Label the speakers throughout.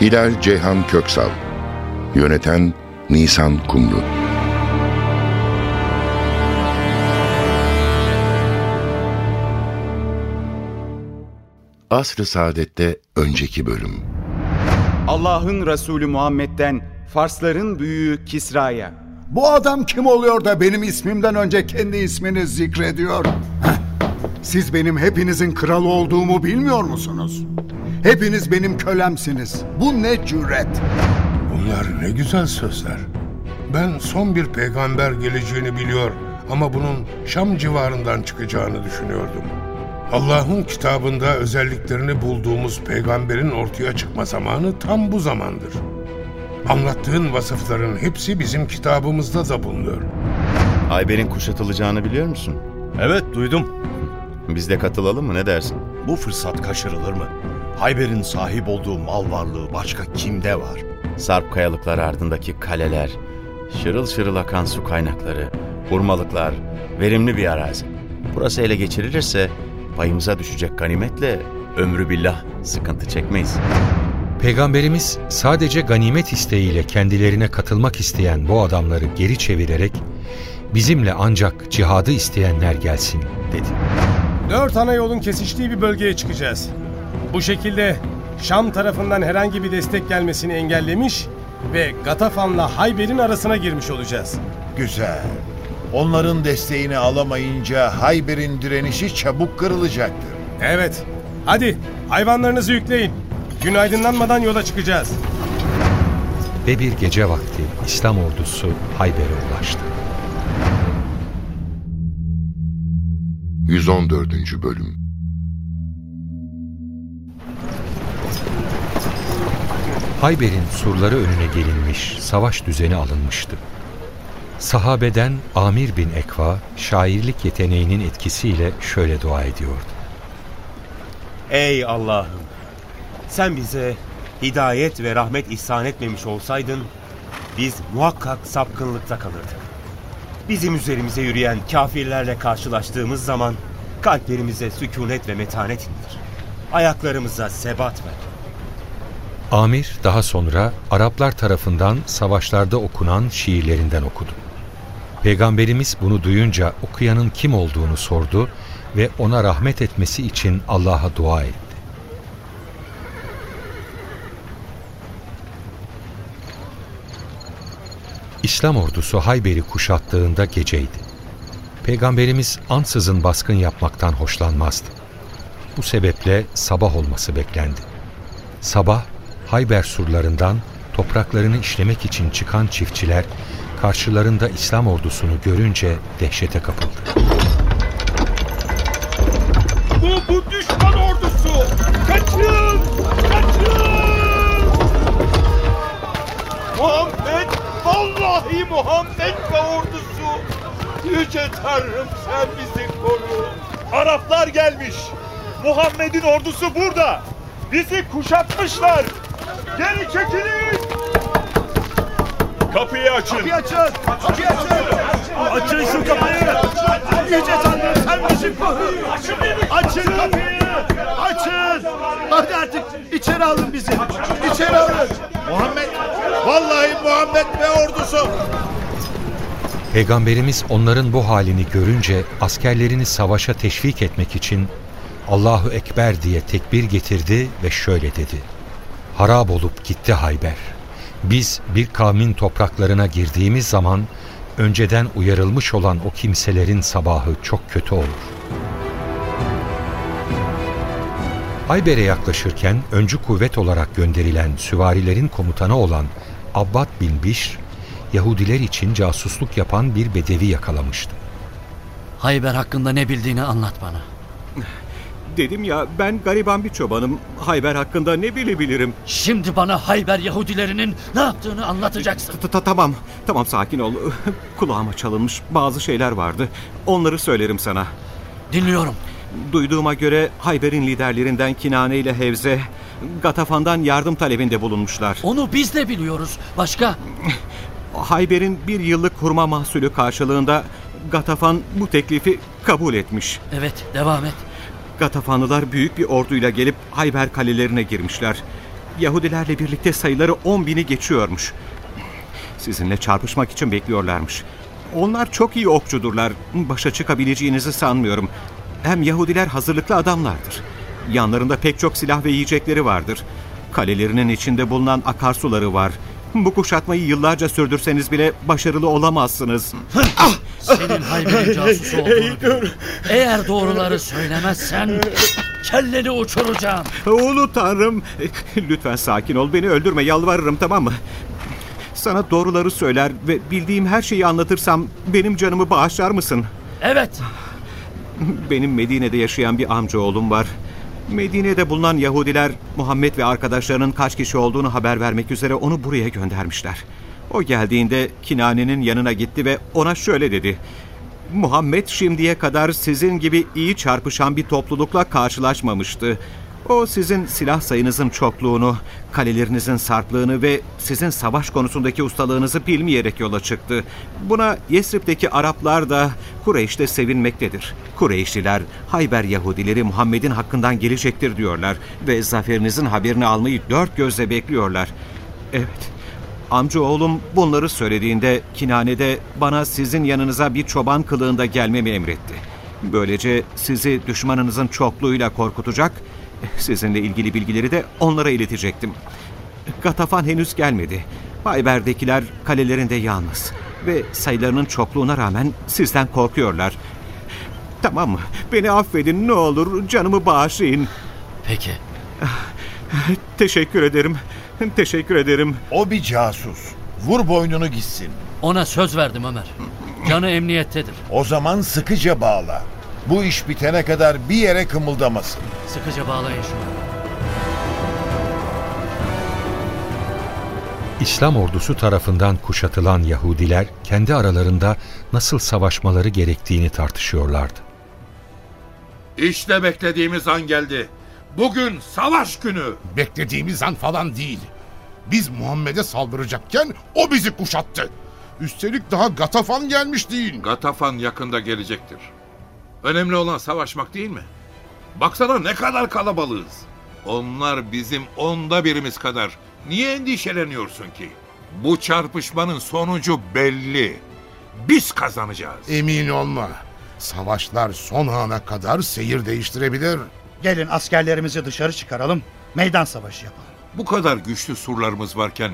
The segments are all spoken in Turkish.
Speaker 1: Hilal Ceyhan Köksal Yöneten Nisan Kumru Asr-ı Saadet'te önceki bölüm
Speaker 2: Allah'ın Resulü Muhammed'den Farsların büyüğü Kisra'ya.
Speaker 3: Bu adam kim oluyor da benim ismimden önce kendi ismini zikrediyor? Heh. Siz benim hepinizin kralı olduğumu bilmiyor musunuz? Hepiniz benim kölemsiniz. Bu ne cüret?
Speaker 4: Bunlar ne güzel sözler. Ben son bir peygamber geleceğini biliyor ama bunun Şam civarından çıkacağını düşünüyordum. Allah'ın kitabında özelliklerini bulduğumuz peygamberin ortaya çıkma zamanı tam bu zamandır. Anlattığın vasıfların hepsi bizim kitabımızda da bulunuyor.
Speaker 5: Ayber'in kuşatılacağını biliyor musun?
Speaker 6: Evet duydum.
Speaker 5: Biz de katılalım mı ne dersin?
Speaker 6: Bu fırsat kaçırılır mı? Hayber'in sahip olduğu mal varlığı başka kimde var?
Speaker 5: Sarp kayalıklar ardındaki kaleler, şırıl şırıl akan su kaynakları, hurmalıklar, verimli bir arazi. Burası ele geçirilirse payımıza düşecek ganimetle ömrü billah sıkıntı çekmeyiz.
Speaker 7: Peygamberimiz sadece ganimet isteğiyle kendilerine katılmak isteyen bu adamları geri çevirerek bizimle ancak cihadı isteyenler gelsin dedi.
Speaker 8: Dört ana yolun kesiştiği bir bölgeye çıkacağız. Bu şekilde Şam tarafından herhangi bir destek gelmesini engellemiş ve Gatafan'la Hayber'in arasına girmiş olacağız.
Speaker 9: Güzel. Onların desteğini alamayınca Hayber'in direnişi çabuk kırılacaktır.
Speaker 8: Evet. Hadi hayvanlarınızı yükleyin. Gün aydınlanmadan yola çıkacağız.
Speaker 7: Ve bir gece vakti İslam ordusu Hayber'e ulaştı.
Speaker 1: 114. Bölüm
Speaker 7: Hayber'in surları önüne gelinmiş, savaş düzeni alınmıştı. Sahabeden Amir bin Ekva, şairlik yeteneğinin etkisiyle şöyle dua ediyordu.
Speaker 10: Ey Allah'ım! Sen bize hidayet ve rahmet ihsan etmemiş olsaydın, biz muhakkak sapkınlıkta kalırdık. Bizim üzerimize yürüyen kafirlerle karşılaştığımız zaman kalplerimize sükunet ve metanet indir. Ayaklarımıza sebat ver.
Speaker 7: Amir daha sonra Araplar tarafından savaşlarda okunan şiirlerinden okudu. Peygamberimiz bunu duyunca okuyanın kim olduğunu sordu ve ona rahmet etmesi için Allah'a dua etti. İslam ordusu Hayber'i kuşattığında geceydi. Peygamberimiz ansızın baskın yapmaktan hoşlanmazdı. Bu sebeple sabah olması beklendi. Sabah Hayber surlarından topraklarını işlemek için çıkan çiftçiler karşılarında İslam ordusunu görünce dehşete kapıldı.
Speaker 11: Bu, bu düşman ordusu! Kaçın! Kaçın! Muhammed! Vallahi Muhammed ve ordusu! Yüce Tanrım sen bizi koru! Araplar gelmiş! Muhammed'in ordusu burada! Bizi kuşatmışlar! Geri çekilin! Kapıyı açın! Kapıyı açın! Kapıyı açın! Açın şu kapıyı! Yüce Tanrım sen bizi koru! Açın kapıyı! Açın! Hadi artık içeri alın bizi! İçeri alın!
Speaker 9: Muhammed! Vallahi Muhammed ve ordusu!
Speaker 7: Peygamberimiz onların bu halini görünce askerlerini savaşa teşvik etmek için Allahu Ekber diye tekbir getirdi ve şöyle dedi. Harap olup gitti Hayber. Biz bir kavmin topraklarına girdiğimiz zaman önceden uyarılmış olan o kimselerin sabahı çok kötü olur. Hayber'e yaklaşırken öncü kuvvet olarak gönderilen süvarilerin komutanı olan Abbad bin Bişr, Yahudiler için casusluk yapan bir bedevi yakalamıştı.
Speaker 12: Hayber hakkında ne bildiğini anlat bana. Dedim ya ben gariban bir çobanım. Hayber hakkında ne bilebilirim?
Speaker 13: Şimdi bana Hayber Yahudilerinin ne yaptığını anlatacaksın.
Speaker 12: Tamam, tamam sakin ol. Kulağıma çalınmış bazı şeyler vardı. Onları söylerim sana.
Speaker 13: Dinliyorum.
Speaker 12: Duyduğuma göre Hayber'in liderlerinden Kinane ile Hevze, Gatafan'dan yardım talebinde bulunmuşlar.
Speaker 13: Onu biz de biliyoruz. Başka?
Speaker 12: Hayber'in bir yıllık hurma mahsulü karşılığında Gatafan bu teklifi kabul etmiş.
Speaker 13: Evet, devam et.
Speaker 12: Gatafanlılar büyük bir orduyla gelip Hayber kalelerine girmişler. Yahudilerle birlikte sayıları 10 bini geçiyormuş. Sizinle çarpışmak için bekliyorlarmış. Onlar çok iyi okçudurlar. Başa çıkabileceğinizi sanmıyorum. Hem Yahudiler hazırlıklı adamlardır. Yanlarında pek çok silah ve yiyecekleri vardır. Kalelerinin içinde bulunan akarsuları var. Bu kuşatmayı yıllarca sürdürseniz bile başarılı olamazsınız.
Speaker 13: ah! Senin Hayber'in casusu olduğunu. Eğer doğruları söylemezsen kelleni uçuracağım.
Speaker 12: Ulu tanrım. Lütfen sakin ol beni öldürme yalvarırım tamam mı? Sana doğruları söyler ve bildiğim her şeyi anlatırsam benim canımı bağışlar mısın?
Speaker 13: Evet.
Speaker 12: Benim Medine'de yaşayan bir amca oğlum var. Medine'de bulunan Yahudiler Muhammed ve arkadaşlarının kaç kişi olduğunu haber vermek üzere onu buraya göndermişler. O geldiğinde Kinane'nin yanına gitti ve ona şöyle dedi. Muhammed şimdiye kadar sizin gibi iyi çarpışan bir toplulukla karşılaşmamıştı. O sizin silah sayınızın çokluğunu, kalelerinizin sarplığını ve sizin savaş konusundaki ustalığınızı bilmeyerek yola çıktı. Buna Yesrib'deki Araplar da Kureyş'te sevinmektedir. Kureyşliler, Hayber Yahudileri Muhammed'in hakkından gelecektir diyorlar ve zaferinizin haberini almayı dört gözle bekliyorlar. Evet, amca oğlum bunları söylediğinde Kinane'de bana sizin yanınıza bir çoban kılığında gelmemi emretti. Böylece sizi düşmanınızın çokluğuyla korkutacak Sizinle ilgili bilgileri de onlara iletecektim. Gatafan henüz gelmedi. Hayber'dekiler kalelerinde yalnız. Ve sayılarının çokluğuna rağmen sizden korkuyorlar. Tamam mı? Beni affedin ne olur canımı bağışlayın.
Speaker 13: Peki.
Speaker 12: Teşekkür ederim. Teşekkür ederim.
Speaker 9: O bir casus. Vur boynunu gitsin.
Speaker 13: Ona söz verdim Ömer. Canı emniyettedir.
Speaker 9: O zaman sıkıca bağla. Bu iş bitene kadar bir yere kımıldamasın.
Speaker 13: Sıkıca bağlayın şunu.
Speaker 7: İslam ordusu tarafından kuşatılan Yahudiler kendi aralarında nasıl savaşmaları gerektiğini tartışıyorlardı.
Speaker 14: İşte beklediğimiz an geldi. Bugün savaş günü.
Speaker 4: Beklediğimiz an falan değil. Biz Muhammed'e saldıracakken o bizi kuşattı. Üstelik daha Gatafan gelmiş değil.
Speaker 14: Gatafan yakında gelecektir. Önemli olan savaşmak değil mi? Baksana ne kadar kalabalığız. Onlar bizim onda birimiz kadar. Niye endişeleniyorsun ki? Bu çarpışmanın sonucu belli. Biz kazanacağız.
Speaker 4: Emin olma. Savaşlar son ana kadar seyir değiştirebilir.
Speaker 11: Gelin askerlerimizi dışarı çıkaralım. Meydan savaşı yapalım.
Speaker 14: Bu kadar güçlü surlarımız varken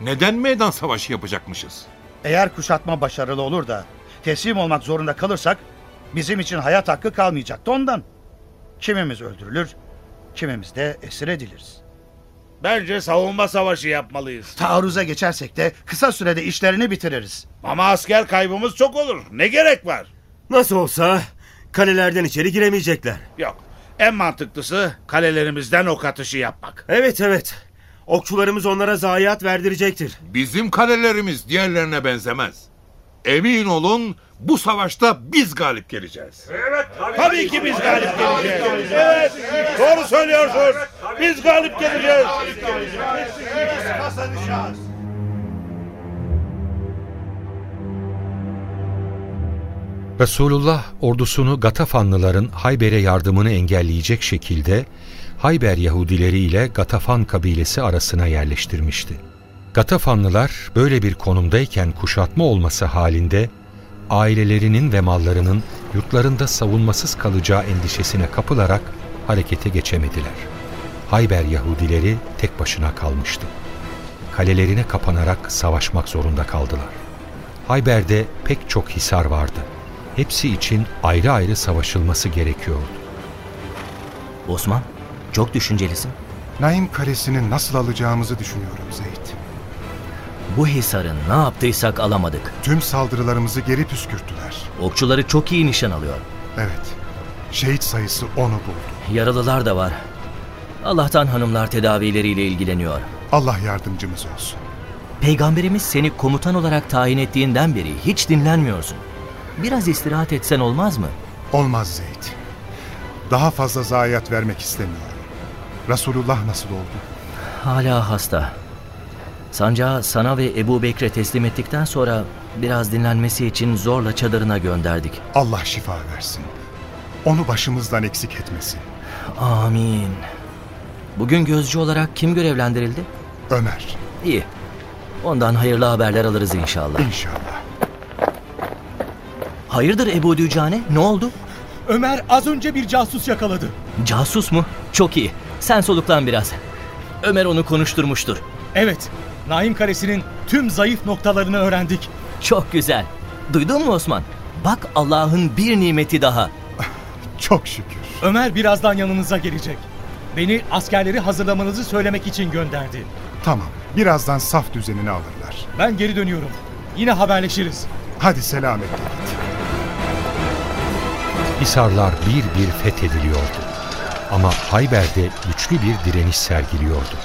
Speaker 14: neden meydan savaşı yapacakmışız?
Speaker 11: Eğer kuşatma başarılı olur da teslim olmak zorunda kalırsak bizim için hayat hakkı kalmayacaktı ondan. Kimimiz öldürülür, kimimiz de esir ediliriz.
Speaker 9: Bence savunma savaşı yapmalıyız.
Speaker 11: Taarruza geçersek de kısa sürede işlerini bitiririz.
Speaker 9: Ama asker kaybımız çok olur. Ne gerek var?
Speaker 10: Nasıl olsa kalelerden içeri giremeyecekler.
Speaker 9: Yok. En mantıklısı kalelerimizden ok atışı yapmak.
Speaker 10: Evet evet. Okçularımız onlara zayiat verdirecektir.
Speaker 14: Bizim kalelerimiz diğerlerine benzemez. Emin olun bu savaşta biz galip geleceğiz.
Speaker 9: Evet. Tabii, tabii ki biz galip geleceğiz. Evet. Doğru söylüyorsun. Biz galip geleceğiz. Biz kazanacağız.
Speaker 7: Resulullah ordusunu Gatafanlıların Hayber'e yardımını engelleyecek şekilde Hayber Yahudileri ile Gatafan kabilesi arasına yerleştirmişti. Gatafanlılar böyle bir konumdayken kuşatma olması halinde ailelerinin ve mallarının yurtlarında savunmasız kalacağı endişesine kapılarak harekete geçemediler. Hayber Yahudileri tek başına kalmıştı. Kalelerine kapanarak savaşmak zorunda kaldılar. Hayber'de pek çok hisar vardı. Hepsi için ayrı ayrı savaşılması gerekiyordu.
Speaker 15: Osman, çok düşüncelisin.
Speaker 16: Naim Kalesi'ni nasıl alacağımızı düşünüyorum Zeyd.
Speaker 15: Bu hisarın ne yaptıysak alamadık.
Speaker 16: Tüm saldırılarımızı geri püskürttüler.
Speaker 15: Okçuları çok iyi nişan alıyor.
Speaker 16: Evet. Şehit sayısı onu buldu.
Speaker 15: Yaralılar da var. Allah'tan hanımlar tedavileriyle ilgileniyor.
Speaker 16: Allah yardımcımız olsun.
Speaker 15: Peygamberimiz seni komutan olarak tayin ettiğinden beri hiç dinlenmiyorsun. Biraz istirahat etsen olmaz mı?
Speaker 16: Olmaz Zeyd. Daha fazla zayiat vermek istemiyorum. Resulullah nasıl oldu?
Speaker 15: Hala hasta. Sancağı sana ve Ebu Bekre teslim ettikten sonra biraz dinlenmesi için zorla çadırına gönderdik.
Speaker 16: Allah şifa versin. Onu başımızdan eksik etmesin.
Speaker 15: Amin. Bugün gözcü olarak kim görevlendirildi?
Speaker 16: Ömer.
Speaker 15: İyi. Ondan hayırlı haberler alırız inşallah.
Speaker 16: İnşallah.
Speaker 15: Hayırdır Ebu Dücane? Ne oldu?
Speaker 11: Ömer az önce bir casus yakaladı.
Speaker 15: Casus mu? Çok iyi. Sen soluklan biraz. Ömer onu konuşturmuştur.
Speaker 11: Evet. Naim Kalesi'nin tüm zayıf noktalarını öğrendik.
Speaker 15: Çok güzel. Duydun mu Osman? Bak Allah'ın bir nimeti daha.
Speaker 16: Çok şükür.
Speaker 11: Ömer birazdan yanınıza gelecek. Beni askerleri hazırlamanızı söylemek için gönderdi.
Speaker 16: Tamam. Birazdan saf düzenini alırlar.
Speaker 11: Ben geri dönüyorum. Yine haberleşiriz.
Speaker 16: Hadi selametle git.
Speaker 7: Hisarlar bir bir fethediliyordu. Ama Hayber'de güçlü bir direniş sergiliyordu.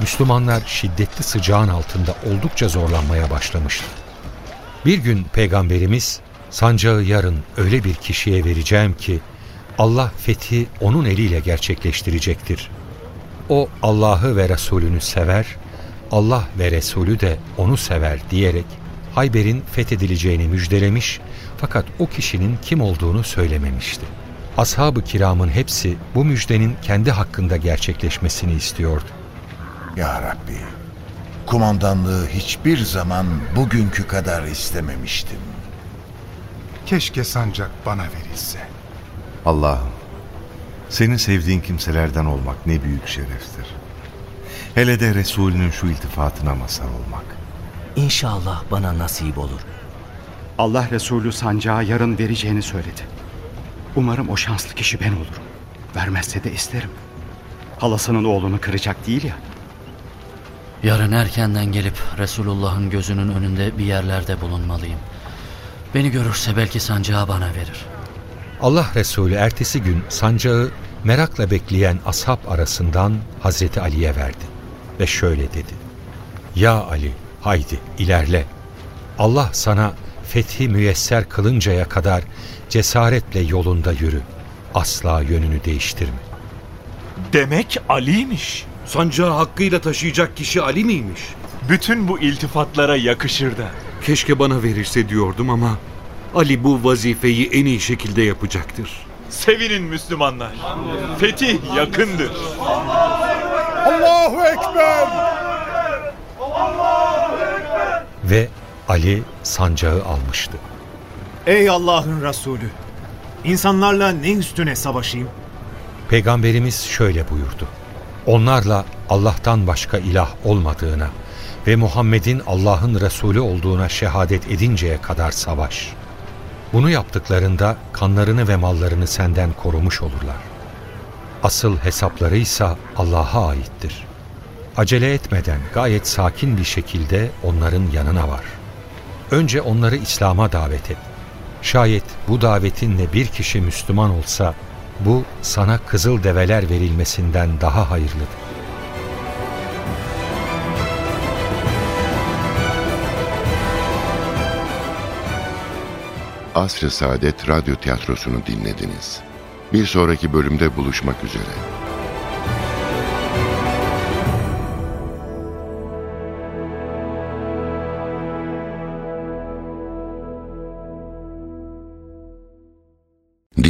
Speaker 7: Müslümanlar şiddetli sıcağın altında oldukça zorlanmaya başlamıştı. Bir gün Peygamberimiz sancağı yarın öyle bir kişiye vereceğim ki Allah fethi onun eliyle gerçekleştirecektir. O Allah'ı ve Resulünü sever, Allah ve Resulü de onu sever diyerek Hayber'in fethedileceğini müjdelemiş fakat o kişinin kim olduğunu söylememişti. Ashab-ı kiramın hepsi bu müjdenin kendi hakkında gerçekleşmesini istiyordu.
Speaker 17: Ya Rabbi, kumandanlığı hiçbir zaman bugünkü kadar istememiştim.
Speaker 16: Keşke sancak bana verilse.
Speaker 18: Allah'ım, senin sevdiğin kimselerden olmak ne büyük şereftir. Hele de Resulünün şu iltifatına mazhar olmak.
Speaker 15: İnşallah bana nasip olur.
Speaker 2: Allah Resulü sancağı yarın vereceğini söyledi. Umarım o şanslı kişi ben olurum. Vermezse de isterim. Halasının oğlunu kıracak değil ya.
Speaker 13: Yarın erkenden gelip Resulullah'ın gözünün önünde bir yerlerde bulunmalıyım. Beni görürse belki sancağı bana verir.
Speaker 7: Allah Resulü ertesi gün sancağı merakla bekleyen ashab arasından Hazreti Ali'ye verdi ve şöyle dedi. Ya Ali haydi ilerle. Allah sana fethi müyesser kılıncaya kadar cesaretle yolunda yürü. Asla yönünü değiştirme.
Speaker 19: Demek Ali'ymiş.
Speaker 6: Sancağı hakkıyla taşıyacak kişi Ali miymiş?
Speaker 19: Bütün bu iltifatlara yakışır da.
Speaker 6: Keşke bana verirse diyordum ama Ali bu vazifeyi en iyi şekilde yapacaktır.
Speaker 19: Sevinin Müslümanlar. Fetih yakındır.
Speaker 3: Allahu Ekber!
Speaker 7: Ve Ali sancağı almıştı.
Speaker 11: Ey Allah'ın Resulü! İnsanlarla ne üstüne savaşayım?
Speaker 7: Peygamberimiz şöyle buyurdu. Onlarla Allah'tan başka ilah olmadığına ve Muhammed'in Allah'ın Resulü olduğuna şehadet edinceye kadar savaş. Bunu yaptıklarında kanlarını ve mallarını senden korumuş olurlar. Asıl hesapları ise Allah'a aittir. Acele etmeden gayet sakin bir şekilde onların yanına var. Önce onları İslam'a davet et. Şayet bu davetinle bir kişi Müslüman olsa bu sana kızıl develer verilmesinden daha hayırlıdır.
Speaker 1: Asr-ı Saadet Radyo Tiyatrosu'nu dinlediniz. Bir sonraki bölümde buluşmak üzere.